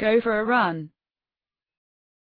go for a run.